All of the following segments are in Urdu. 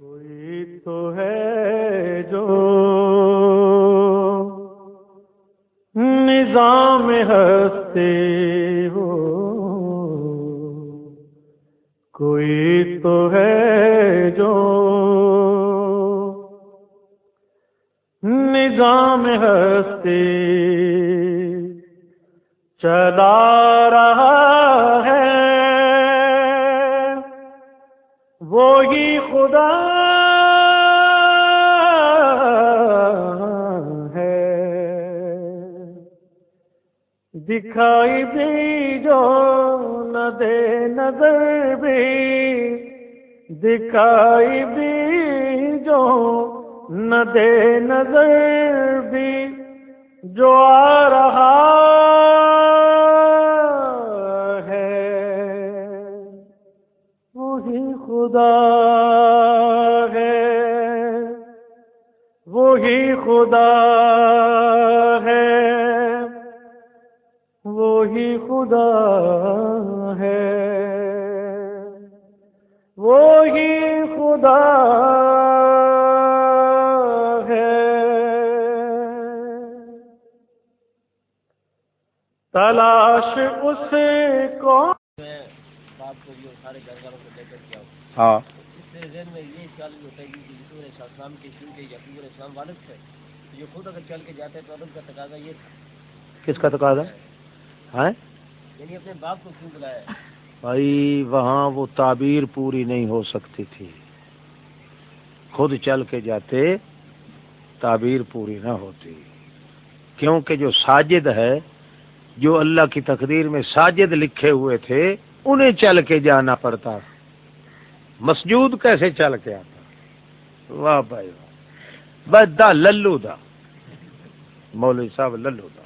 کوئی تو ہے خدا ہے۔ وہی خدا ہے۔ وہی خدا ہے۔ تلاش اس کو۔ ہاں۔ اس سے ذہن میں یہ خیال بھی ہوتا ہے کہ کے السلام والد تھے یہ خود اگر چل کے جاتے تو ان کا تقاضا یہ تھا۔ کس کا تقاضا؟ ہے یعنی اپنے باپ کو کیوں بلایا؟ بھائی وہاں وہ تعبیر پوری نہیں ہو سکتی تھی۔ خود چل کے جاتے تعبیر پوری نہ ہوتی۔ کیونکہ جو ساجد ہے جو اللہ کی تقدیر میں ساجد لکھے ہوئے تھے انہیں چل کے جانا پڑتا۔ مسجود کیسے چل کے آتا؟ واہ بھائی واہ۔ بس للو دا۔ مولوی صاحب للو دا۔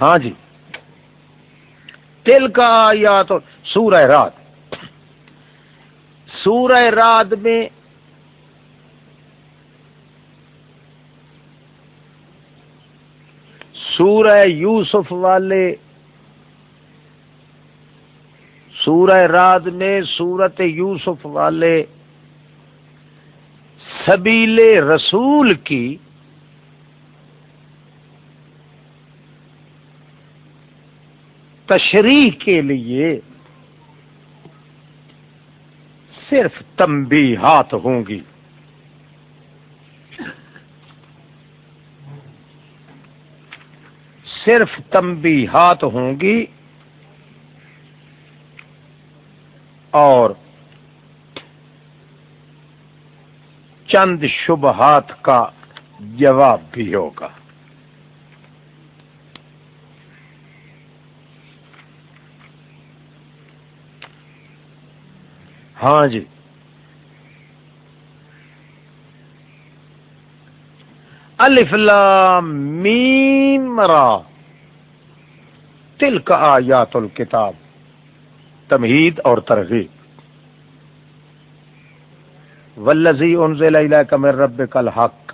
ہاں جی۔ تل کا یا تو سورہ رات سورہ رات میں سورہ یوسف والے سورہ رات میں سورت یوسف والے سبیل رسول کی تشریح کے لیے صرف تنبیہات ہوں گی۔ صرف تنبیہات ہوں گی اور چند شبہات کا جواب بھی ہوگا۔ ہاں جی۔ الف لام میم را۔ تلک آیات الکتاب۔ تمہید اور ترغیب۔ والذی انزل الیک من ربک الحق.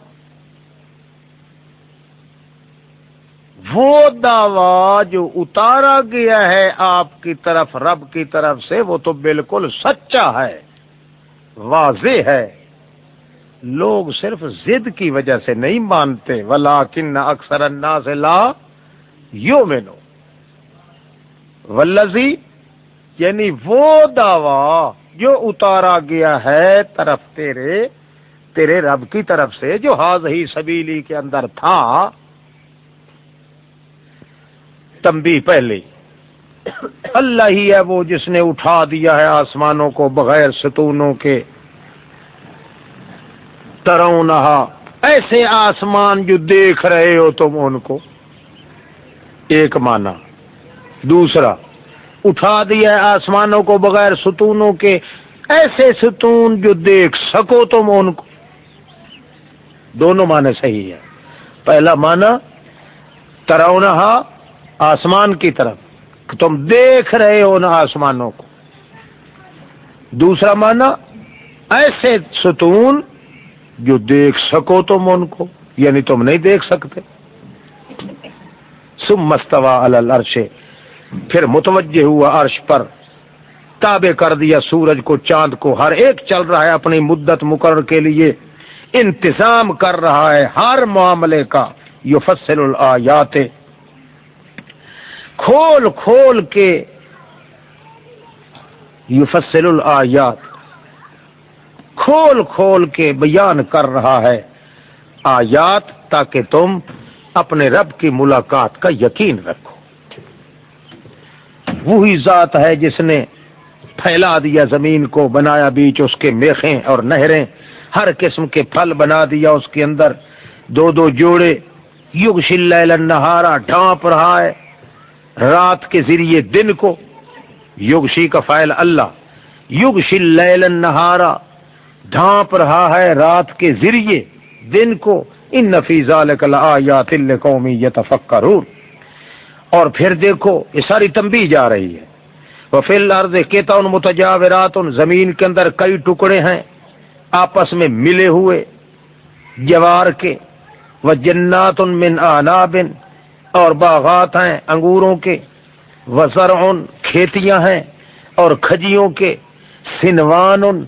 وہ دعوی جو اتارا گیا ہے آپ کی طرف، رب کی طرف سے، وہ تو بالکل سچا ہے، واضح ہے۔ لوگ صرف ضد کی وجہ سے نہیں مانتے ولا کن اکثر الناس لا یو مینو ولزی یعنی وہ دعوی جو اتارا گیا ہے طرف تیرے تیرے رب کی طرف سے، جو حاض ہی سبیلی کے اندر تھا تمبی پہلے اللہ ہی ہے وہ جس نے اٹھا دیا ہے آسمانوں کو بغیر ستونوں کے۔ ترو نہا ایسے آسمان جو دیکھ رہے ہو تم ان کو۔ ایک مانا دوسرا اٹھا دیا ہے آسمانوں کو بغیر ستونوں کے۔ ایسے ستون جو دیکھ سکو تم ان کو۔ دونوں معنی صحیح ہے پہلا معنی، ترونہا آسمان کی طرف۔ تم دیکھ رہے ہو نا آسمانوں کو۔ دوسرا معنی، ایسے ستون جو دیکھ سکو تم ان کو۔ یعنی تم نہیں دیکھ سکتے۔ سم مستوا العرش۔ پھر متوجہ ہوا عرش پر۔ تابع کر دیا سورج کو، چاند کو۔ ہر ایک چل رہا ہے اپنی مدت مقرر کے لیے۔ انتظام کر رہا ہے ہر معاملے کا۔ یفصل الآیات۔ کھول کھول کے یفصل الآیات۔ کھول کھول کے بیان کر رہا ہے آیات تاکہ تم اپنے رب کی ملاقات کا یقین رکھو۔ وہی ذات ہے جس نے پھیلا دیا زمین کو، بنایا بیچ اس کے میخیں اور نہریں، ہر قسم کے پھل بنا دیا اس کے اندر۔ دو دو جوڑے۔ یگ شل نہارا ڈھانپ رہا ہے۔ رات کے ذریعے دن کو۔ یگ شی کا فائل اللہ۔ یگ شل نہارا ڈھانپ رہا ہے۔ رات کے ذریعے دن کو۔ ان نفیزہ قومی یتفکرون۔ اور پھر دیکھو، یہ ساری تمبی جا رہی ہے۔ وہ فی کیتا ان متجاورات ان زمین کے اندر کئی ٹکڑے ہیں، آپس میں ملے ہوئے، جوار کے وہ جنات ان من آنابن، اور باغات ہیں، انگوروں کے وزر ان کھیتیاں ہیں، اور کھجیوں کے سنوان ان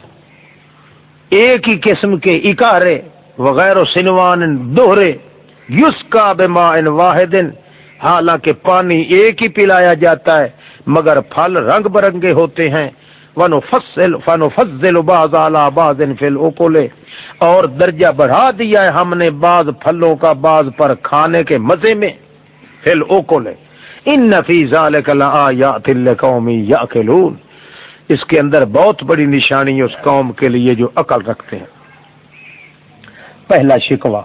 ایک ہی قسم کے اکارے، وغیر و سنوان دوہرے یوس کا بما ان واحد حالانکہ پانی ایک ہی پلایا جاتا ہے، مگر پھل رنگ برنگے ہوتے ہیں۔ ون فصل فن فضل باز اعلی باز اوکولے اور درجہ بڑھا دیا ہے ہم نے بعض پھلوں کا، بعض پر کھانے کے مزے میں۔ فل اوکولے ان نفیز قومی یا اس کے اندر بہت بڑی نشانی اس قوم کے لیے جو عقل رکھتے ہیں۔ پہلا شکوا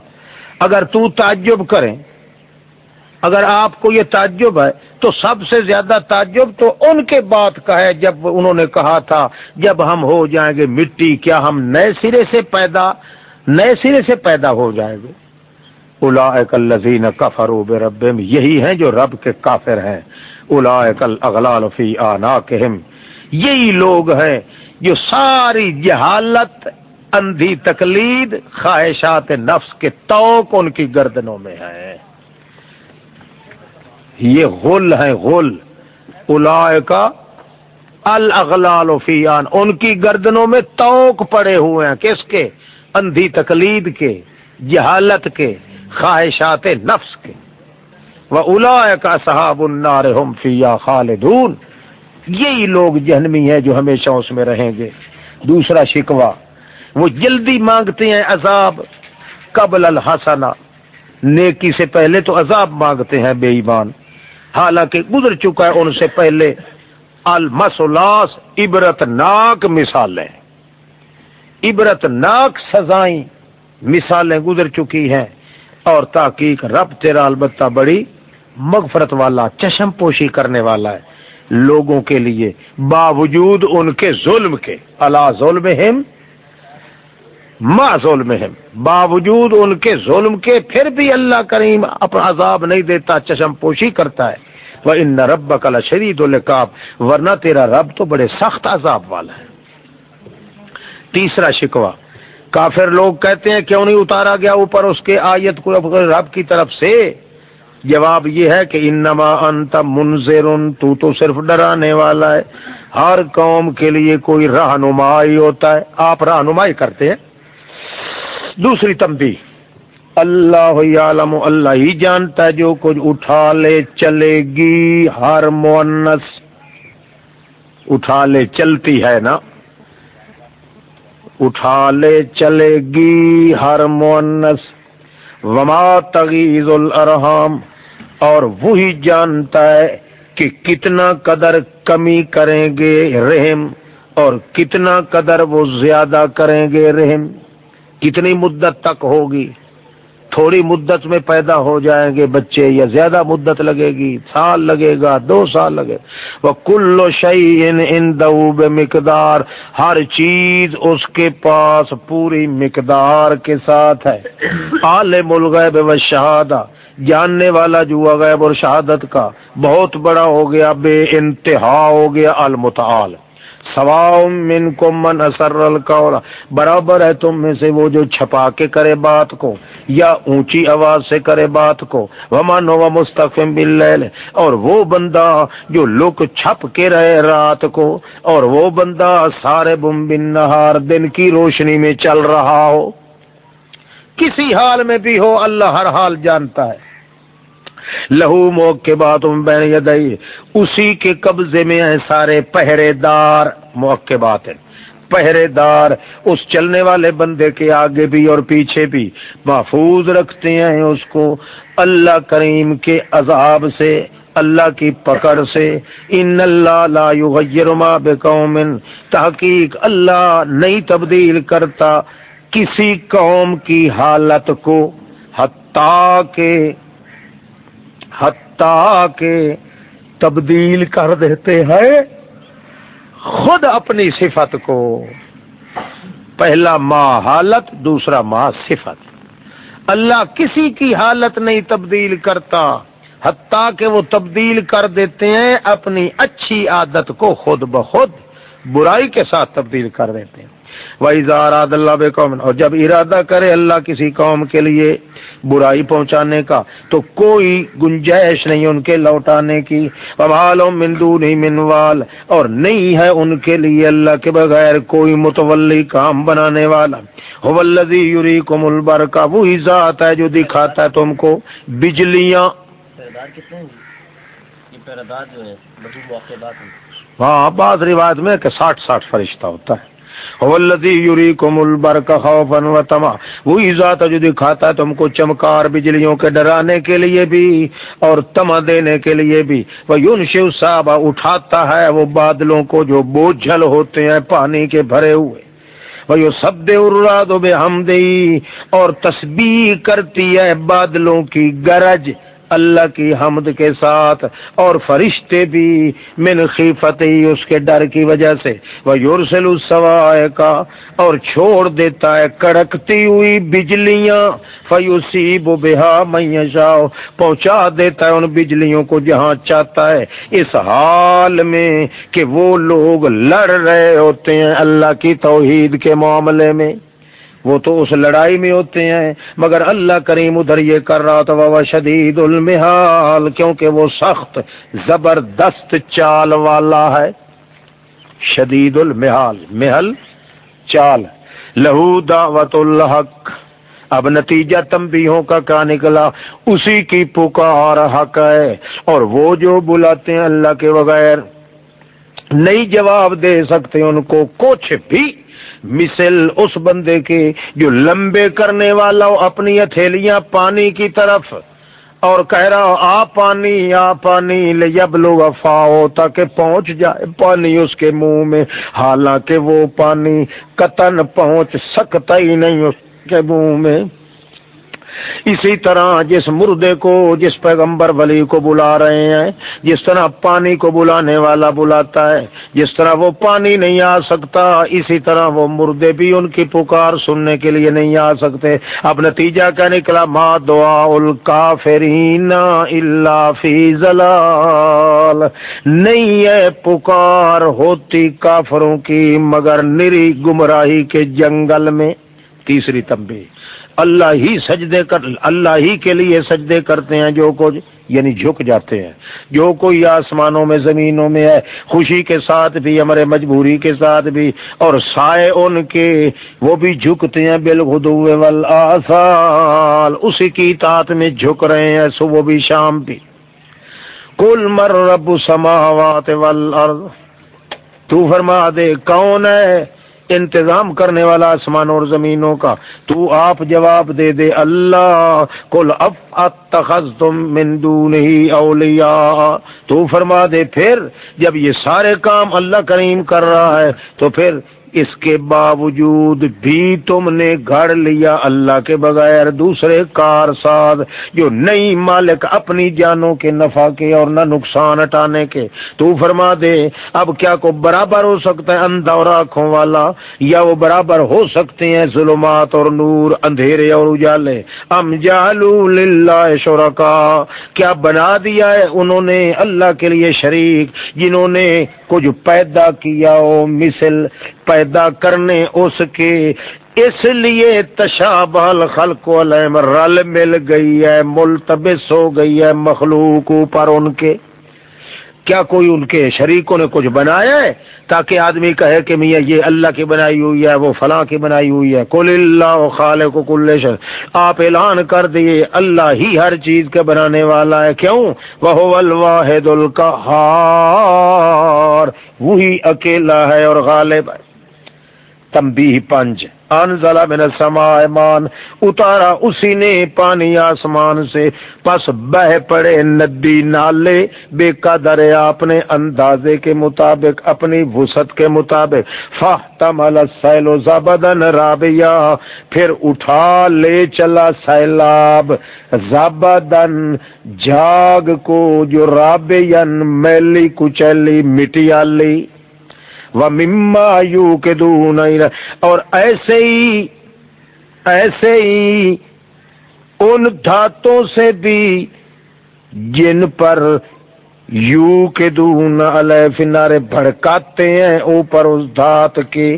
اگر تو تعجب کریں اگر آپ کو یہ تعجب ہے تو سب سے زیادہ تعجب تو ان کے بات کا ہے جب انہوں نے کہا تھا، جب ہم ہو جائیں گے، مٹی کیا ہم نئے سرے سے پیدا، نئے سرے سے پیدا ہو جائیں گے۔ الا الزین کفر رب یہی ہیں جو رب کے کافر ہیں۔ الا اغلال فی آنا یہی لوگ ہیں جو ساری جہالت، اندھی تقلید، خواہشات نفس کے توق ان کی گردنوں میں ہے یہ غل ہے غل۔ الا الاغلال فیان ان کی گردنوں میں توق پڑے ہوئے ہیں۔ کس کے؟ اندھی تقلید کے، جہالت کے، خواہشات نفس کے۔ وہ الا کا صحاب النار ہم فیا خالدون۔ یہی لوگ جہنمی ہیں جو ہمیشہ اس میں رہیں گے۔ دوسرا شکوا وہ جلدی مانگتے ہیں عذاب قبل الحسنا نیکی سے پہلے تو عذاب مانگتے ہیں، بے ایمان۔ حالانکہ گزر چکا ہے ان سے پہلے المسلاس عبرت ناک مثالیں۔ عبرت ناک سزائیں مثالیں گزر چکی ہیں اور تاکیق رب تیرا البتہ بڑی مغفرت والا، چشم پوشی کرنے والا ہے۔ لوگوں کے لیے باوجود ان کے ظلم کے اللہ ظلم ما ظلم باوجود ان کے ظلم کے پھر بھی اللہ کریم اپنا عذاب نہیں دیتا، چشم پوشی کرتا ہے۔ وہ ان رب کلا شرید القاب ورنہ تیرا رب تو بڑے سخت عذاب والا ہے۔ تیسرا شکوا کافر لوگ کہتے ہیں، کیوں نہیں اتارا گیا اوپر اس کے آیت کو رب کی طرف سے؟ جواب یہ ہے کہ انما انت منظر تو تو صرف ڈرانے والا ہے۔ ہر قوم کے لیے کوئی رہنمائی ہوتا ہے۔ آپ رہنمائی کرتے ہیں۔ دوسری تمبی اللہ عالم اللہ ہی جانتا ہے جو کچھ اٹھا لے چلے گی، ہر مونس اٹھا لے چلتی ہے نا۔ اٹھا لے چلے گی ہر مونس وما تغیز الرحام اور وہی جانتا ہے کہ کتنا قدر کمی کریں گے رحم اور کتنا قدر وہ زیادہ کریں گے رحم۔ کتنی مدت تک ہوگی؟ تھوڑی مدت میں پیدا ہو جائیں گے بچے یا زیادہ مدت لگے گی؟ سال لگے گا، دو سال لگے وہ کلو شعی ان دوب مقدار ہر چیز اس کے پاس پوری مقدار کے ساتھ ہے۔ عالم الغیب و شہادہ، جاننے والا جو غیب اور شہادت کا بہت بڑا ہو گیا، بے انتہا ہو گیا، المتعال۔ سواؤ من کو من اثر القول۔ برابر ہے تم میں سے وہ جو چھپا کے کرے بات کو، یا اونچی آواز سے کرے بات کو۔ ومن و مستقم باللیل اور وہ بندہ جو لک چھپ کے رہے رات کو، اور وہ بندہ سارے بم بن نہار دن کی روشنی میں چل رہا ہو۔ کسی حال میں بھی ہو، اللہ ہر حال جانتا ہے۔ لہو موک کے بات بین یدئی اسی کے قبضے میں ہیں سارے پہرے دار موک کے بات ہے پہرے دار اس چلنے والے بندے کے آگے بھی اور پیچھے بھی محفوظ رکھتے ہیں اس کو۔ اللہ کریم کے عذاب سے، اللہ کی پکڑ سے۔ ان اللہ لا یغیر ما بقوم تحقیق اللہ نہیں تبدیل کرتا کسی قوم کی حالت کو، حتیٰ کہ حتیٰ کہ تبدیل کر دیتے ہیں خود اپنی صفت کو۔ پہلا ماں حالت، دوسرا ماں صفت۔ اللہ کسی کی حالت نہیں تبدیل کرتا، حتیٰ کہ وہ تبدیل کر دیتے ہیں اپنی اچھی عادت کو خود بخود برائی کے ساتھ تبدیل کر دیتے ہیں۔ وہ اظہار اللہ قوم اور جب ارادہ کرے اللہ کسی قوم کے لیے برائی پہنچانے کا تو کوئی گنجائش نہیں ان کے لوٹانے کی۔ مندو نہیں منوال اور نہیں ہے ان کے لیے اللہ کے بغیر کوئی متولی کام بنانے والا۔ یوری کو ملبر کا وہی ذات ہے جو دکھاتا ہے تم کو بجلیاں۔ ہاں بعض روایت میں کہ ساٹھ ساٹھ فرشتہ ہوتا ہے۔ یوری کو ملبر کا خوف و تما وہی ذات جو دکھاتا ہے تم کو چمکار بجلیوں کے ڈرانے کے لیے بھی اور تما دینے کے لیے بھی. وہ یون شیو صاحب اٹھاتا ہے وہ بادلوں کو جو بوجھل ہوتے ہیں پانی کے بھرے ہوئے. وہ سب دے اراد بے ہم اور تسبیح کرتی ہے بادلوں کی گرج. اللہ کی حمد کے ساتھ اور فرشتے بھی من خیفت ہی اس کے ڈر کی وجہ سے۔ وہ یورسل سوائے کا اور چھوڑ دیتا ہے کڑکتی ہوئی بجلیاں۔ فیوسی بہا میشا پہنچا دیتا ہے ان بجلیوں کو جہاں چاہتا ہے۔ اس حال میں کہ وہ لوگ لڑ رہے ہوتے ہیں اللہ کی توحید کے معاملے میں۔ وہ تو اس لڑائی میں ہوتے ہیں۔ مگر اللہ کریم ادھر یہ کر رہا تھا وہ شدید المحال، کیونکہ وہ سخت، زبردست چال والا ہے۔ شدید المحال، محل، چال۔ لہو دعوت الحق۔ اب نتیجہ تمبیوں کا کیا نکلا؟ اسی کی پکار حق ہے۔ اور وہ جو بلاتے ہیں اللہ کے بغیر، نہیں جواب دے سکتے، ان کو کچھ بھی مثل اس بندے کے جو لمبے کرنے والا ہو، اپنی ہتھیلیاں پانی کی طرف، اور کہہ رہا ہو، آ پانی آ پانی لے لوگ افاؤ تاکہ پہنچ جائے پانی اس کے منہ میں۔ حالانکہ وہ پانی قطن پہنچ سکتا ہی نہیں اس کے منہ میں۔ اسی طرح جس مردے کو جس پیغمبر ولی کو بلا رہے ہیں، جس طرح پانی کو بلانے والا بلاتا ہے، جس طرح وہ پانی نہیں آ سکتا، اسی طرح وہ مردے بھی ان کی پکار سننے کے لیے نہیں آ سکتے۔ اب نتیجہ کیا نکلا؟ ما دعا الکافرین اللہ فی زلال نہیں ہے پکار ہوتی کافروں کی، مگر نری گمراہی کے جنگل میں۔ تیسری تمبی اللہ ہی سجدے کر، اللہ ہی کے لیے سجدے کرتے ہیں جو کچھ یعنی جھک جاتے ہیں۔ جو کوئی آسمانوں میں، زمینوں میں ہے، خوشی کے ساتھ بھی، ہمارے مجبوری کے ساتھ بھی، اور سائے ان کے، وہ بھی جھکتے ہیں بالخدو آسال اسی کی اطاعت میں جھک رہے ہیں، صبح بھی، شام بھی۔ کل مر رب سماوات والارض تو فرما دے، کون ہے؟ انتظام کرنے والا آسمان اور زمینوں کا۔ تو آپ جواب دے دے اللہ کل اب تم مندو نہیں اولیا تو فرما دے پھر، جب یہ سارے کام اللہ کریم کر رہا ہے، تو پھر اس کے باوجود بھی تم نے گھڑ لیا اللہ کے بغیر دوسرے کار ساز جو نئی مالک اپنی جانوں کے نفع کے اور نہ نقصان ہٹانے کے۔ تو فرما دے، اب کیا کو برابر ہو سکتا ہے اندھا اور آنکھوں والا؟ یا وہ برابر ہو سکتے ہیں ظلمات اور نور، اندھیرے اور اجالے؟ ام جالو للہ شرکا۔ کیا بنا دیا ہے انہوں نے اللہ کے لیے شریک جنہوں نے کچھ پیدا کیا ہو؟ مثل پیدا کرنے اس کے اس لیے تشابہ خلق علیہ رل مل گئی ہے، ملتبس ہو گئی ہے مخلوق اوپر ان کے۔ کیا کوئی ان کے شریکوں نے کچھ بنایا ہے تاکہ آدمی کہے کہ میاں یہ اللہ کی بنائی ہوئی ہے، وہ فلاں کی بنائی ہوئی ہے۔ کل اللہ خال کو کل آپ اعلان کر دیے اللہ ہی ہر چیز کے بنانے والا ہے۔ کیوں؟ وہ الواحد القہار۔ وہی اکیلا ہے اور غالب ہے۔ تمبی پنج۔ انزلہ من السماء ایمان اتارا اسی نے پانی آسمان سے۔ پس بہ پڑے ندی نالے، بے قدر اپنے اندازے کے مطابق، اپنی وسط کے مطابق۔ فاحتمل السیل زبدن رابیا پھر اٹھا لے چلا سیلاب۔ زبدن جاگ کو جو رابین میلی کچلی مٹیالی وہ مما یو کے دون اور ایسے ہی ایسے ہی ان دھاتوں سے بھی جن پر یو کے دون علیہ فنارے بھڑکاتے ہیں، اوپر اس دھات کے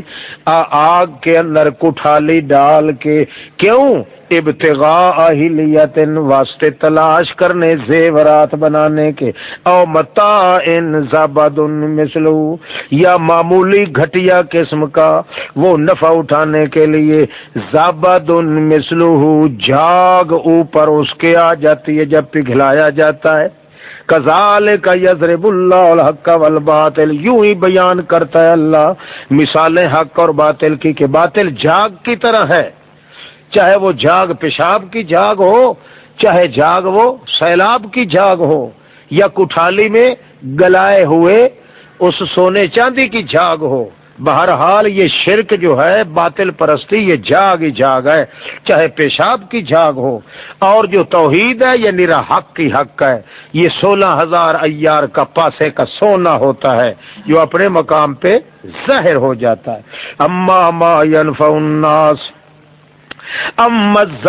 آگ کے اندر کٹھالی ڈال کے کیوں؟ ابتغاء اہلیت واسطے تلاش کرنے، زیورات بنانے کے۔ او متا ان زبد مثلو، یا معمولی گھٹیا قسم کا۔ وہ نفع اٹھانے کے لیے زبد مثلو، جاگ اوپر اس کے آ جاتی ہے جب پگھلایا جاتا ہے۔ کزال کا یزرب اللہ الحق والباطل، یوں ہی بیان کرتا ہے اللہ، مثالیں حق اور باطل کی کہ باطل جاگ کی طرح ہے۔ چاہے وہ جاگ پیشاب کی جاگ ہو، چاہے جاگ وہ سیلاب کی جاگ ہو، یا کٹھالی میں گلائے ہوئے اس سونے چاندی کی جاگ ہو۔ بہرحال یہ شرک جو ہے، باطل پرستی، یہ جاگ ہی جاگ ہے۔ چاہے پیشاب کی جاگ ہو، اور جو توحید ہے، یہ نرا حق کی حق ہے۔ یہ سولہ ہزار ایار کا پاسے کا سونا ہوتا ہے، جو اپنے مقام پہ ظاہر ہو جاتا ہے۔ اما ما ينفع الناس امت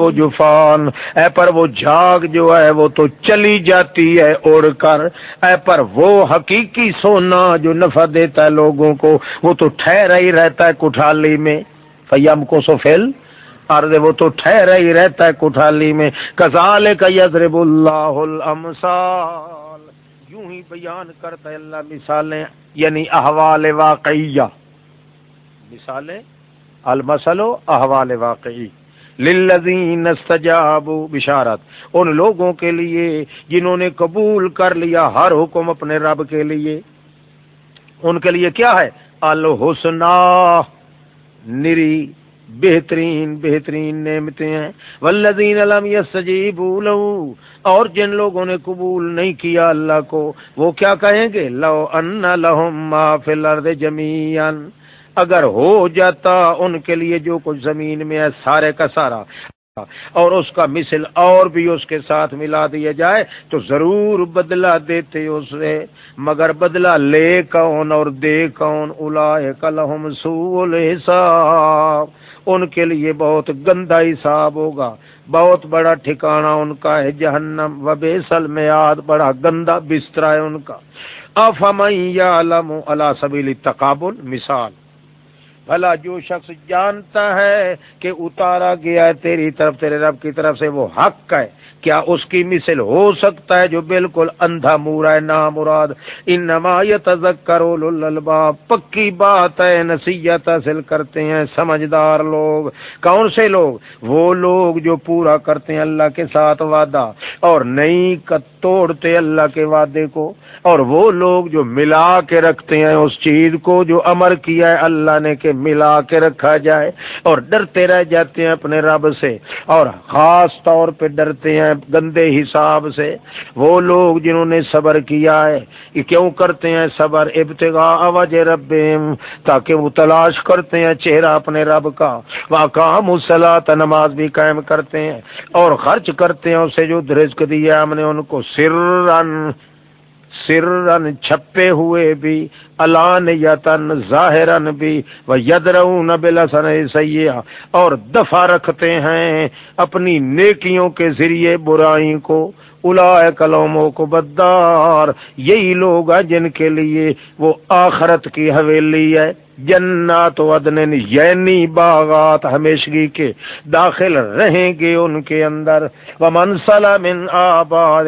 و جفان۔ اے پر وہ جاگ جو ہے وہ تو چلی جاتی ہے اڑ کر۔ اے پر وہ حقیقی سونا جو نفع دیتا ہے لوگوں کو، وہ تو ٹھہرا ہی رہتا ہے کٹھالی میں۔ فیم کو سفیل ارد وہ تو ٹھہرا ہی رہتا ہے کٹھالی میں۔ کزال کا اللہ المسال یوں ہی بیان کرتا ہے اللہ مثالیں یعنی احوال واقعیہ۔ مثالیں المسل احوال واقعی۔ للذین استجابوا بشارت، ان لوگوں کے لیے جنہوں نے قبول کر لیا ہر حکم اپنے رب کے لیے۔ ان کے لیے کیا ہے؟ الحسنا نری، بہترین بہترین نعمتیں ہیں۔ والذین لم یستجیبوا له اور جن لوگوں نے قبول نہیں کیا اللہ کو، وہ کیا کہیں گے؟ لو ان لهم ما فی الارض جميعا اگر ہو جاتا ان کے لیے جو کچھ زمین میں ہے، سارے کا سارا۔ اور اس کا مثل اور بھی اس کے ساتھ ملا دیا جائے تو ضرور بدلہ دیتے اسے مگر بدلہ لے کون اور دے کون؟ الا سول حساب ان کے لیے بہت گندا حساب ہوگا۔ بہت بڑا ٹھکانہ ان کا ہے جہنم و بیسل بڑا گندا بستر ہے ان کا۔ افام یا علم اللہ سبیلی تقابل مثال۔ بھلا جو شخص جانتا ہے کہ اتارا گیا ہے تیری طرف، تیرے رب کی طرف سے وہ حق ہے۔ کیا اس کی مثل ہو سکتا ہے جو بالکل اندھا مورا ہے؟ نا مراد۔ ان نمایت کرو پکی بات ہے، نصیحت حاصل کرتے ہیں سمجھدار لوگ۔ کون سے لوگ؟ وہ لوگ جو پورا کرتے ہیں اللہ کے ساتھ وعدہ، اور نہیں توڑتے اللہ کے وعدے کو۔ اور وہ لوگ جو ملا کے رکھتے ہیں اس چیز کو، جو امر کیا ہے اللہ نے کہ ملا کے رکھا جائے اور ڈرتے رہ جاتے ہیں اپنے رب سے اور خاص طور پہ ڈرتے ہیں گندے حساب سے وہ لوگ جنہوں نے صبر کیا ہے یہ کیوں کرتے ہیں صبر؟ ابتگا آواز رب تاکہ وہ تلاش کرتے ہیں چہرہ اپنے رب کا۔ وہ کام نماز بھی قائم کرتے ہیں اور خرچ کرتے ہیں اسے جو رزق دیا ہم نے ان کو۔ سر سرن چھپے ہوئے بھی الان یتن ظاہرن بھی و یدرون بلسن سیاح اور دفع رکھتے ہیں اپنی نیکیوں کے ذریعے برائی کو الا کلوموں کو بدار یہی لوگ ہیں جن کے لیے وہ آخرت کی حویلی ہے۔ جنات ودن یعنی باغات ہمیشگی کے داخل رہیں گے ان کے اندر۔ وہ منسلہ من آباد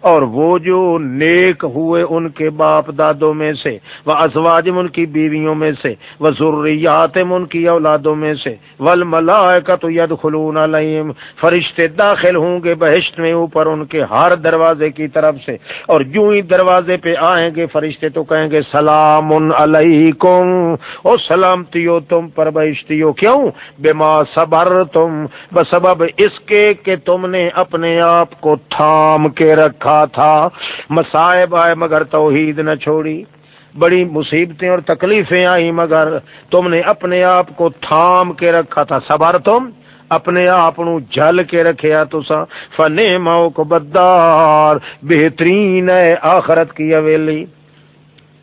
اور وہ جو نیک ہوئے ان کے باپ دادوں میں سے وہ ازواجم ان کی بیویوں میں سے وہ ضروریات ان کی اولادوں میں سے ول ملا تو ید خلون علیم فرشتے داخل ہوں گے بہشت میں اوپر ان کے ہر دروازے کی طرف سے۔ اور جو ہی دروازے پہ آئیں گے، فرشتے تو کہیں گے سلام علیکم۔ او سلامتی ہو تم پر بہشتی ہو کیوں؟ بے ماں صبر تم بسبب اس کے کہ تم نے اپنے آپ کو تھام کے رکھا تھا۔ مسائب آئے مگر توحید نہ چھوڑی۔ بڑی مصیبتیں اور تکلیفیں آئی مگر تم نے اپنے آپ کو تھام کے رکھا تھا۔ صبر تم اپنے آپ جل کے رکھیا تو سا فنے ماؤ کو بدار بہترین ہے آخرت کی حویلی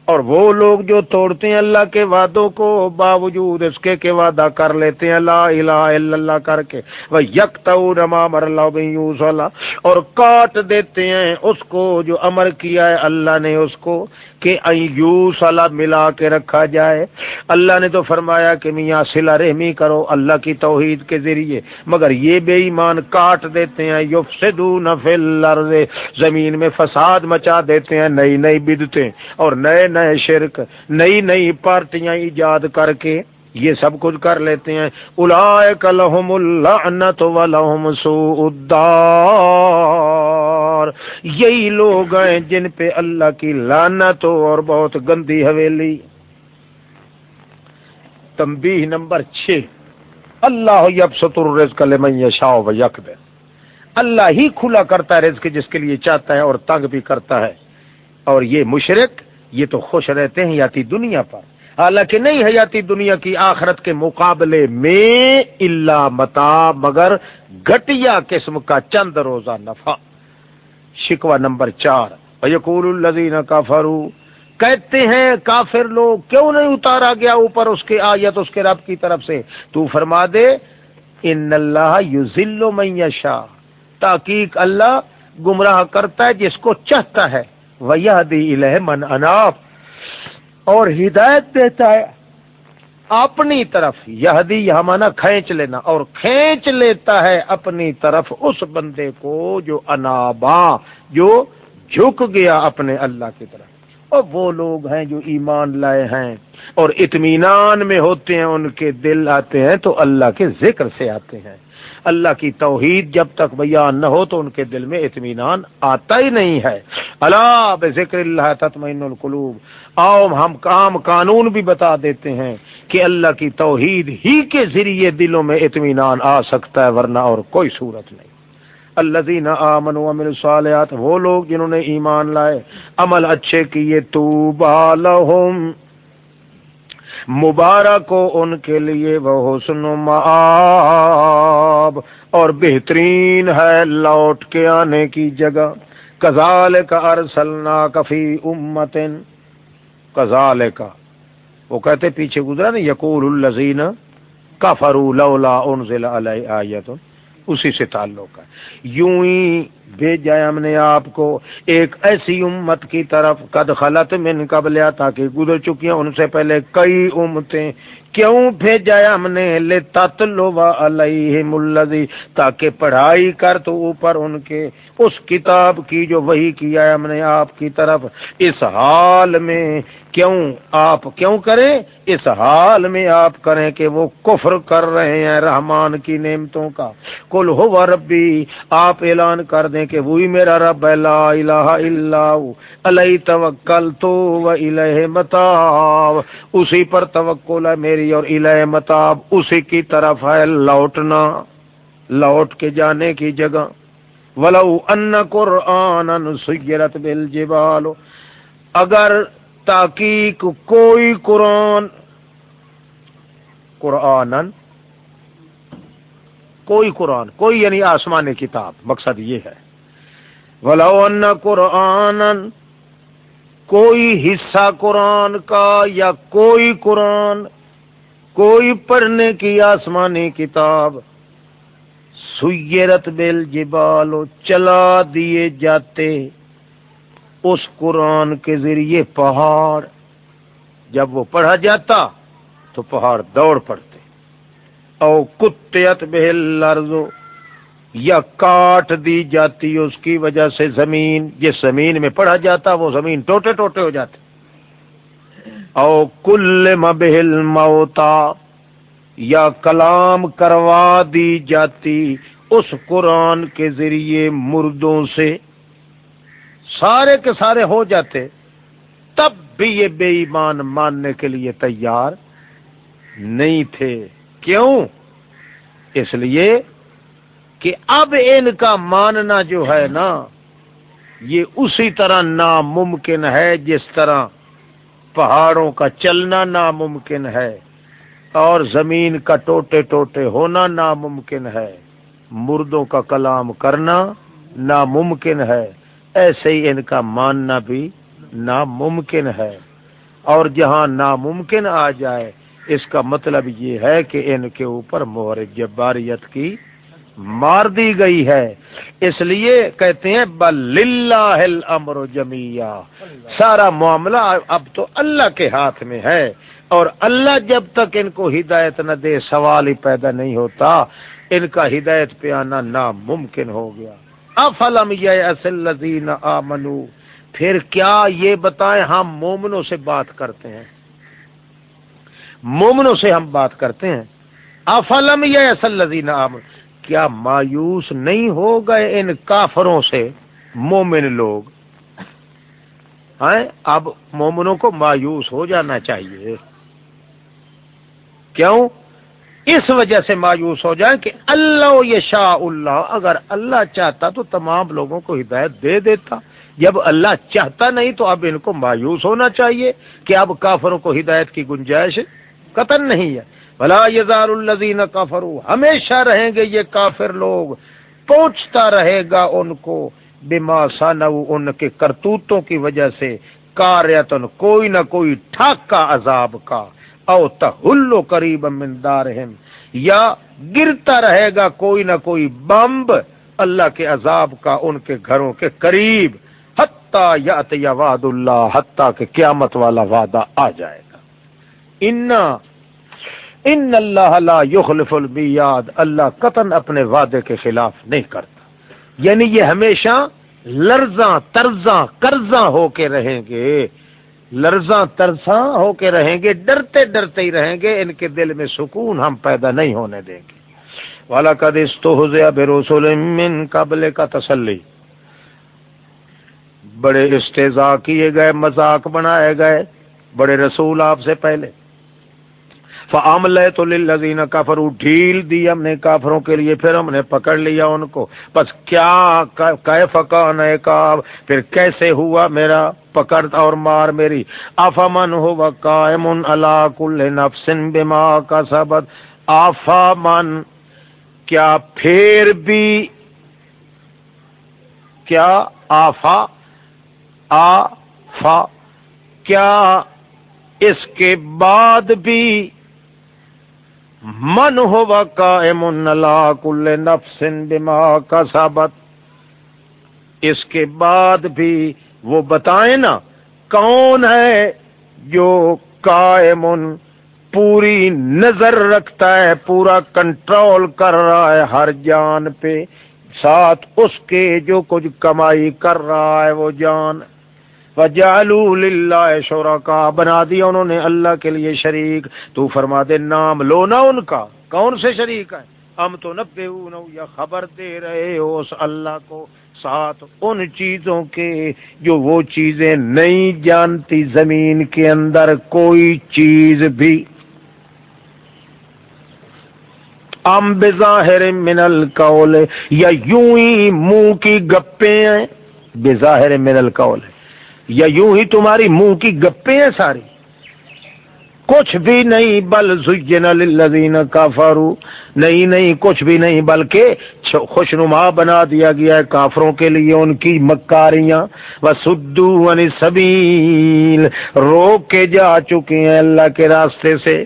اور وہ لوگ جو توڑتے ہیں اللہ کے وعدوں کو، باوجود اس کے کہ وعدہ کر لیتے ہیں لا الہ الا اللہ کر کے۔ وہ یکتا رما مر اللہ اور کاٹ دیتے ہیں اس کو جو امر کیا ہے اللہ نے اس کو۔ کہ یو سلا ملا کے رکھا جائے۔ اللہ نے تو فرمایا کہ میاں سلا رحمی کرو، اللہ کی توحید کے ذریعے۔ مگر یہ بے ایمان کاٹ دیتے ہیں یوف الارض۔ زمین میں فساد مچا دیتے ہیں، نئی نئی بدتے اور نئے نئے شرک، نئی نئی پارٹیاں ایجاد کر کے۔ یہ سب کچھ کر لیتے ہیں۔ لہم اللعنت ولہم سوء الدار۔ یہی لوگ ہیں جن پہ اللہ کی لعنت ہو اور بہت گندی حویلی۔ تنبیہ نمبر چھ۔ اللہ یبسط الرزق لمن یشاء و یقدر اللہ ہی کھلا کرتا ہے رزق جس کے لیے چاہتا ہے اور تنگ بھی کرتا ہے۔ اور یہ مشرق، یہ تو خوش رہتے ہیں یاتی دنیا پر۔ حالانکہ نہیں حیاتی دنیا کی آخرت کے مقابلے میں اللہ متا، مگر گٹیا قسم کا چند روزہ نفع۔ شکوا نمبر چار۔ یقول الزین کافرو کہتے ہیں، کافر لوگ، کیوں نہیں اتارا گیا اوپر اس کے آیت، اس کے رب کی طرف سے؟ تو فرما دے ان اللہ یو ذلو میشا تاکیق اللہ گمراہ کرتا ہے، جس کو چاہتا ہے۔ وہ دی من اناپ اور ہدایت دیتا ہے۔ اپنی طرف یہ یہ مانا کھینچ لینا اور کھینچ لیتا ہے اپنی طرف اس بندے کو جو انابا جو جھک گیا اپنے اللہ کی طرف۔ اور وہ لوگ ہیں جو ایمان لائے ہیں اور اطمینان میں ہوتے ہیں، ان کے دل آتے ہیں تو اللہ کے ذکر سے آتے ہیں۔ اللہ کی توحید جب تک بیان نہ ہو تو ان کے دل میں اطمینان آتا ہی نہیں ہے۔ اللہ ذکر اللہ تطمئن القلوب۔ آؤ ہم کام قانون بھی بتا دیتے ہیں کہ اللہ کی توحید ہی کے ذریعے دلوں میں اطمینان آ سکتا ہے، ورنہ اور کوئی صورت نہیں۔ اللہ آمن امن الصالحات، وہ لوگ جنہوں نے ایمان لائے، عمل اچھے کیے تو بالحم مبارک ہو ان کے لیے، وہ حسن معاب اور بہترین ہے لوٹ کے آنے کی جگہ۔ کزال کا ارسلنا کفی امتن۔ کزال کا وہ کہتے پیچھے گزرا نا یقول الزین کفرو لولا انزل علیہ آیت۔ اسی سے تعلق ہے۔ یوں ہی بھیجا ہے ہم نے آپ کو۔ ایک ایسی امت کی طرف قد خلط من قبل تاکہ گزر چکی ہیں۔ ان سے پہلے کئی امتیں کیوں بھیجا ہم نے؟ لے تتلو علیہ ملزی تاکہ پڑھائی کر تو اوپر ان کے۔ اس کتاب کی جو وہی کیا ہے ہم نے آپ کی طرف۔ اس حال میں کیوں آپ کیوں کریں؟ اس حال میں آپ کریں کہ وہ کفر کر رہے ہیں رحمان کی نعمتوں کا۔ کل ہو ربی، آپ اعلان کر دیں کہ وہی میرا رب ہے، لا الہ الا علیہ توکل تو و الہ متاب۔ اسی پر توکل ہے میری اور الہ متاب۔ اسی کی طرف ہے لوٹنا، لوٹ کے جانے کی جگہ۔ ولو ان قرآن سیرت بالجبال۔ اگر تاکیق کوئی قرآن قرآن کوئی قرآن، کوئی یعنی آسمانی کتاب، مقصد یہ ہے۔ ولو قرآن کوئی حصہ قرآن کا یا کوئی قرآن، کوئی پڑھنے کی آسمانی کتاب، سیرت بیل جبالو چلا دیے جاتے۔ اس قرآن کے ذریعے پہاڑ، جب وہ پڑھا جاتا تو پہاڑ دوڑ پڑتے۔ او کتیت بہل لرزو یا کاٹ دی جاتی اس کی وجہ سے زمین۔ جس زمین میں پڑھا جاتا وہ زمین ٹوٹے ٹوٹے ہو جاتے۔ او کل مبہل موتا یا کلام کروا دی جاتی اس قرآن کے ذریعے مردوں سے۔ سارے کے سارے ہو جاتے، تب بھی یہ بے ایمان ماننے کے لیے تیار نہیں تھے۔ کیوں؟ اس لیے کہ اب ان کا ماننا جو ہے نا، یہ اسی طرح ناممکن ہے جس طرح پہاڑوں کا چلنا ناممکن ہے اور زمین کا ٹوٹے ٹوٹے ہونا ناممکن ہے۔ مردوں کا کلام کرنا ناممکن ہے۔ ایسے ہی ان کا ماننا بھی ناممکن ہے۔ اور جہاں ناممکن آ جائے، اس کا مطلب یہ ہے کہ ان کے اوپر مہر جباریت کی مار دی گئی ہے۔ اس لیے کہتے ہیں، بل امر جمیا سارا معاملہ اب تو اللہ کے ہاتھ میں ہے۔ اور اللہ جب تک ان کو ہدایت نہ دے، سوال ہی پیدا نہیں ہوتا۔ ان کا ہدایت پہ آنا ناممکن ہو گیا۔ افلم یہ آمنو؟ پھر کیا یہ بتائیں ہم مومنوں سے بات کرتے ہیں؟ مومنوں سے ہم بات کرتے ہیں۔ افلم یہ اصل آمن کیا مایوس نہیں ہو گئے ان کافروں سے مومن لوگ؟ اب مومنوں کو مایوس ہو جانا چاہیے۔ کیوں؟ اس وجہ سے مایوس ہو جائیں کہ اللہ یہ شاہ اللہ، اگر اللہ چاہتا تو تمام لوگوں کو ہدایت دے دیتا۔ جب اللہ چاہتا نہیں تو اب ان کو مایوس ہونا چاہیے کہ اب کافروں کو ہدایت کی گنجائش قتل نہیں ہے۔ بلا یزار الزین کافر ہمیشہ رہیں گے یہ کافر لوگ۔ پہنچتا رہے گا ان کو بما سانو ان کے کرتوتوں کی وجہ سے۔ کاریتن کوئی نہ کوئی ٹھاک کا عذاب کا۔ او تحلو قریب من دارہم، یا گرتا رہے گا کوئی نہ کوئی بمب اللہ کے عذاب کا ان کے گھروں کے قریب، حتیٰ یات یا وعد اللہ، حتیٰ کہ قیامت والا وعدہ آ جائے گا۔ ان ان اللہ لا یخلف المیاد، اللہ قطن اپنے وعدے کے خلاف نہیں کرتا۔ یعنی یہ ہمیشہ لرزاں ترزاں قرضاں ہو کے رہیں گے۔ لرزاں ترساں ہو کے رہیں گے، ڈرتے ڈرتے ہی رہیں گے، ان کے دل میں سکون ہم پیدا نہیں ہونے دیں گے۔ والا کا دس تو رسول من قبل کا تسلی۔ بڑے استضاء کیے گئے، مذاق بنائے گئے، بڑے رسول آپ سے پہلے۔ فعمل تو لذین کافرو ڈھیل دی ہم نے کافروں کے لیے، پھر ہم نے پکڑ لیا ان کو۔ بس کیا فکان پھر کیسے ہوا میرا پکڑ اور مار میری؟ افامن ہو قائم اللہ کل نفسن بما کا سبت آفامن کیا پھر بھی، کیا آفا؟ آفا۔ کیا اس کے بعد بھی من ہو قائم اللہ کل نفسن بما کا سابت اس کے بعد بھی وہ بتائیں نا، کون ہے جو قائم پوری نظر رکھتا ہے، پورا کنٹرول کر رہا ہے ہر جان پہ، ساتھ اس کے جو کچھ کمائی کر رہا ہے وہ جان۔ للہ شورا کا بنا دیا انہوں نے اللہ کے لیے شریک۔ تو فرما دے، نام لو نا ان کا۔ کون سے شریک ہے ہم تو نبے یا خبر دے رہے ہو اس اللہ کو۔ ساتھ ان چیزوں کے جو وہ چیزیں نہیں جانتی زمین کے اندر کوئی چیز بھی۔ ام بظاہر من القول، یا یوں ہی منہ کی گپے ہیں۔ بظاہر من القول۔ یا یوں ہی تمہاری منہ کی گپے ہیں ساری؟ کچھ بھی نہیں، بل زین للذین کافروا نہیں نہیں، کچھ بھی نہیں، بلکہ خوشنما بنا دیا گیا ہے کافروں کے لیے ان کی مکاریاں۔ وسدو عن سبیل۔ روک کے جا چکے ہیں اللہ کے راستے سے۔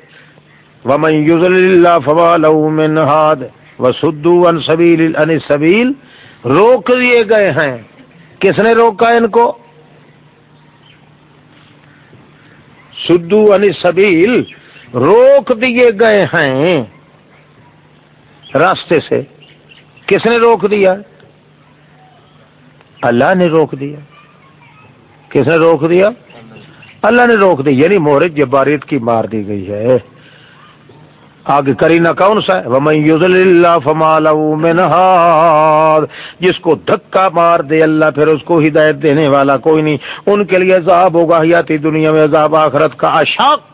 ومن یضلل اللہ فما له من هاد وسدو عن سبیل عن سبیل روک دیے گئے ہیں۔ کس نے روکا ان کو؟ سدو عن سبیل روک دیے گئے ہیں۔ راستے سے کس نے روک دیا؟ اللہ نے روک دیا۔ کس نے روک دیا؟ اللہ نے روک دی یعنی مورد جباریت کی مار دی گئی ہے۔ آگے کرینا کون سا ہے؟ ومن یضلل اللہ فما له من ہاد جس کو دھکا مار دے اللہ، پھر اس کو ہدایت دینے والا کوئی نہیں۔ ان کے لیے عذاب ہوگا، حیاتی دنیا میں عذاب آخرت کا اشاق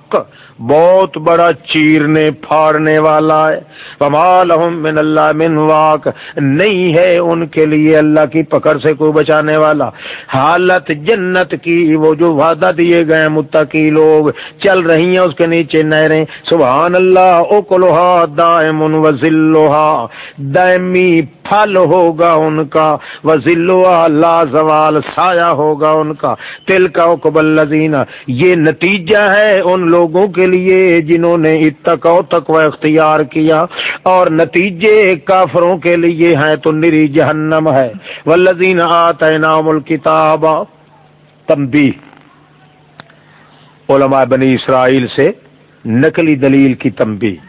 بہت بڑا چیرنے، پھاڑنے والا ہے۔ فما من اللہ من واق، نہیں ہے ان کے لیے اللہ کی پکڑ سے کوئی بچانے والا۔ حالت جنت کی، وہ جو وعدہ دیے گئے متقی لوگ چل رہی ہیں، اس کے نیچے نہریں۔ سبحان اللہ او کلوہا دائم و ذلوہا دائمی پھل ہوگا ان کا وہ ذلوہا لا زوال، سایہ ہوگا ان کا۔ تل کا اقبل یہ نتیجہ ہے ان لوگوں کے لیے جنہوں نے اتقا تقوی اختیار کیا۔ اور نتیجے کافروں کے لیے ہیں تو نری جہنم ہے۔ والذین آتیناہم الکتاب تنبیہ۔ علماء بنی اسرائیل سے نقلی دلیل کی تنبیہ۔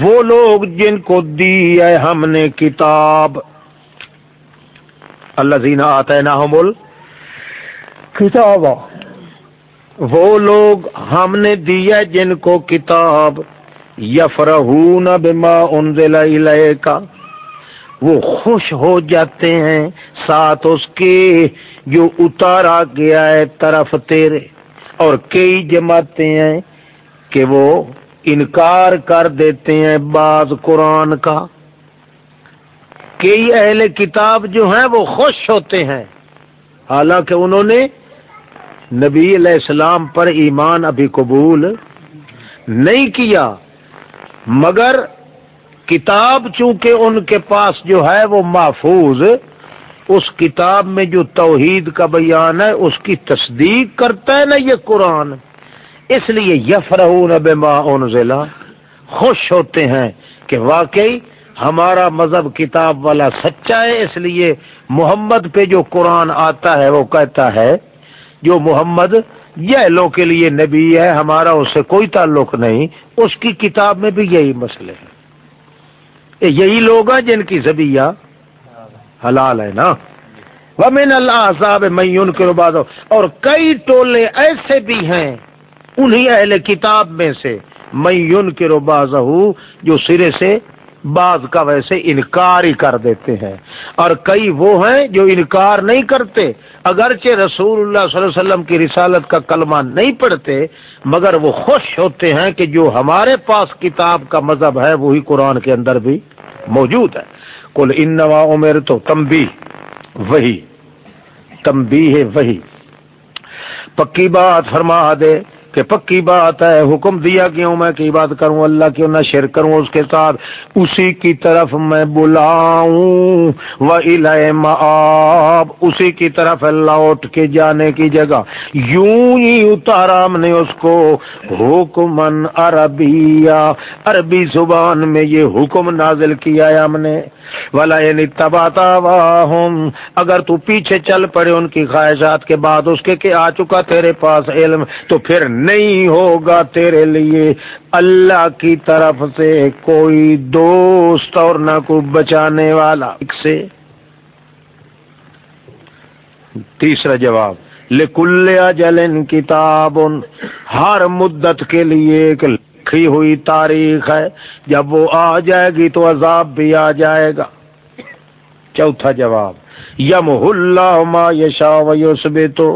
وہ لوگ جن کو دی ہے ہم نے کتاب۔ اللہ زینا آتا ہے نا کتاب۔ وہ لوگ ہم نے دیا جن کو کتاب۔ یفرحون بما انزل الیکا وہ خوش ہو جاتے ہیں ساتھ اس کے جو اتارا گیا ہے طرف تیرے۔ اور کئی جماعتیں ہیں کہ وہ انکار کر دیتے ہیں بعض قرآن کا کئی اہل کتاب جو ہیں وہ خوش ہوتے ہیں حالانکہ انہوں نے نبی علیہ السلام پر ایمان ابھی قبول نہیں کیا، مگر کتاب چونکہ ان کے پاس جو ہے وہ محفوظ، اس کتاب میں جو توحید کا بیان ہے، اس کی تصدیق کرتا ہے نا یہ قرآن۔ اس لیے یفرحون بما انزلا خوش ہوتے ہیں کہ واقعی ہمارا مذہب کتاب والا سچا ہے، اس لیے محمد پہ جو قرآن آتا ہے، وہ کہتا ہے، جو محمد یہ لوگ کے لیے نبی ہے، ہمارا اس سے کوئی تعلق نہیں، اس کی کتاب میں بھی یہی مسئلے ہیں۔ یہی لوگ ہیں جن کی زبیہ حلال ہے نا۔ ومن اللہ صاحب میون کے بعد اور کئی ٹولے ایسے بھی ہیں انہی اہل کتاب میں سے میون کے روباز جو سرے سے بعض کا ویسے انکار ہی کر دیتے ہیں۔ اور کئی وہ ہیں جو انکار نہیں کرتے، اگرچہ رسول اللہ صلی اللہ علیہ وسلم کی رسالت کا کلمہ نہیں پڑھتے، مگر وہ خوش ہوتے ہیں کہ جو ہمارے پاس کتاب کا مذہب ہے، وہی قرآن کے اندر بھی موجود ہے۔ کل انوا عمر تو تمبی وہی تمبی ہے وہی۔ پکی بات فرما دے کہ پکی بات ہے، حکم دیا کیوں میں، کی بات کروں، اللہ کیوں نہ شیر کروں اس کے ساتھ؟ اسی کی طرف میں بلاؤں و معاب اسی کی طرف لوٹ کے جانے کی جگہ۔ یوں ہی اتارا ہم نے اس کو حکمن عربیہ۔ عربی زبان میں یہ حکم نازل کیا ہے ہم نے۔ والا یعنی تباتا واہم اگر تو پیچھے چل پڑے ان کی خواہشات کے بعد، اس کے کہ آ چکا تیرے پاس علم، تو پھر نہیں ہوگا تیرے لیے۔ اللہ کی طرف سے کوئی دوست اور نہ کوئی بچانے والا۔ سے۔ تیسرا جواب۔ لکل جلن کتاب، ہر مدت کے لیے ایک لکھی ہوئی تاریخ ہے۔ جب وہ آ جائے گی تو عذاب بھی آ جائے گا۔ چوتھا جواب یم اللہ ما یشا و تو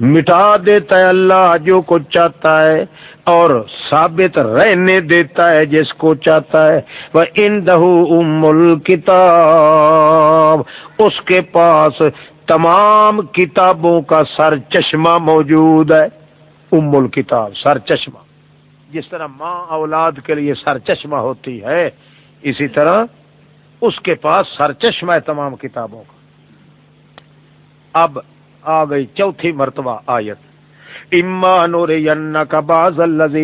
مٹا دیتا ہے اللہ جو کو چاہتا ہے اور ثابت رہنے دیتا ہے جس کو چاہتا ہے۔ وہ ان ام الکتاب اس کے پاس تمام کتابوں کا سر چشمہ موجود ہے۔ ام الکتاب سر چشمہ جس طرح ماں اولاد کے لیے سر چشمہ ہوتی ہے، اسی طرح اس کے پاس سر چشمہ ہے تمام کتابوں کا۔ اب آ گئی چوتھی مرتبہ آیت۔ اما نور کا باز اللہ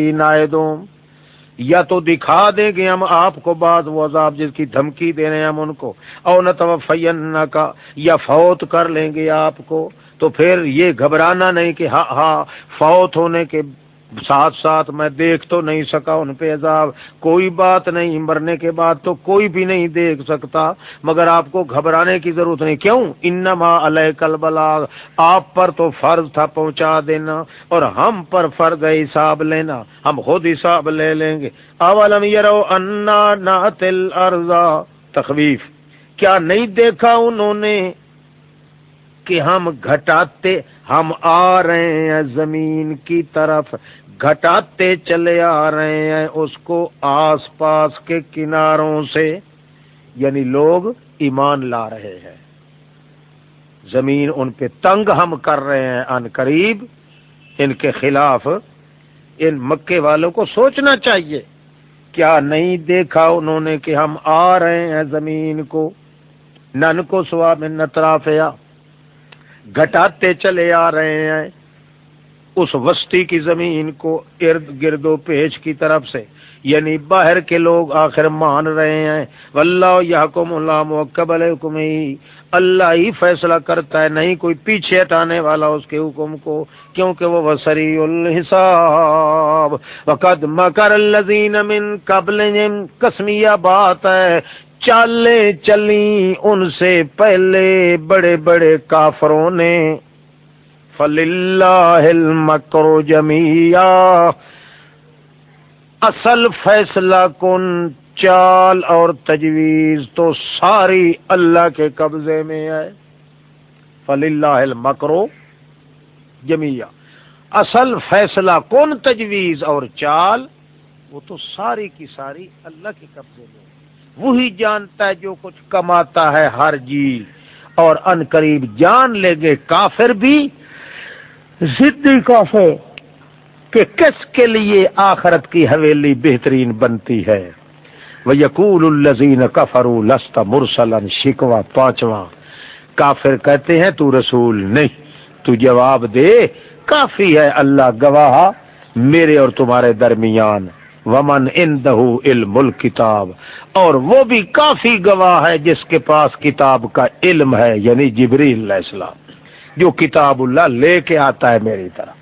یا تو دکھا دیں گے ہم آپ کو بعض وہ عذاب جس کی دھمکی دے رہے ہیں ہم ان کو۔ او نہ کا یا فوت کر لیں گے آپ کو۔ تو پھر یہ گھبرانا نہیں کہ ہاں ہاں فوت ہونے کے ساتھ ساتھ میں دیکھ تو نہیں سکا ان پہ عذاب۔ کوئی بات نہیں، مرنے کے بعد تو کوئی بھی نہیں دیکھ سکتا۔ مگر آپ کو گھبرانے کی ضرورت نہیں۔ کیوں؟ انما علیہ کل آپ پر تو فرض تھا پہنچا دینا اور ہم پر فرض ہے حساب لینا۔ ہم خود حساب لے لیں گے۔ اولم یرو انا ناتل ارضا تخویف۔ کیا نہیں دیکھا انہوں نے کہ ہم گھٹاتے، ہم آ رہے ہیں زمین کی طرف۔ گھٹاتے چلے آ رہے ہیں اس کو آس پاس کے کناروں سے یعنی لوگ ایمان لا رہے ہیں۔ زمین ان پہ تنگ ہم کر رہے ہیں، ان قریب ان کے خلاف ان مکے والوں کو سوچنا چاہیے۔ کیا نہیں دیکھا انہوں نے کہ ہم آ رہے ہیں زمین کو؟ نن کو سواب نترافیا گھٹاتے چلے آ رہے ہیں۔ اس وسطی کی زمین کو ارد گرد و پیش کی طرف سے یعنی باہر کے لوگ آخر مان رہے ہیں۔ واللہ یحکم اللہ مکبل حکم ہی اللہ ہی فیصلہ کرتا ہے، نہیں کوئی پیچھے ہٹانے والا اس کے حکم کو، کیونکہ وہ وسری الحساب۔ وقد مکر الذین من قبل قسمیہ بات ہے، چالیں چلی ان سے پہلے بڑے بڑے کافروں نے۔ فللہ المکر جمیا اصل فیصلہ کن چال اور تجویز تو ساری اللہ کے قبضے میں ہے۔ فل اللہ المکرو جمیا اصل فیصلہ کون تجویز اور چال؟ وہ تو ساری کی ساری اللہ کے قبضے میں وہی جانتا ہے جو کچھ کماتا ہے ہر جی۔ اور ان قریب جان لے گے کافر بھی۔ ضدی کافر کہ کس کے لیے آخرت کی حویلی بہترین بنتی ہے؟ وہ یقول الزین کفر لستا مرسلن شکوا پانچواں کافر کہتے ہیں، تو رسول نہیں، تو جواب دے، کافی ہے اللہ گواہ میرے اور تمہارے درمیان۔ ومن ان دہو علم کتاب اور وہ بھی کافی گواہ ہے جس کے پاس کتاب کا علم ہے یعنی جبری السلام۔ جو کتاب اللہ لے کے آتا ہے میری طرف۔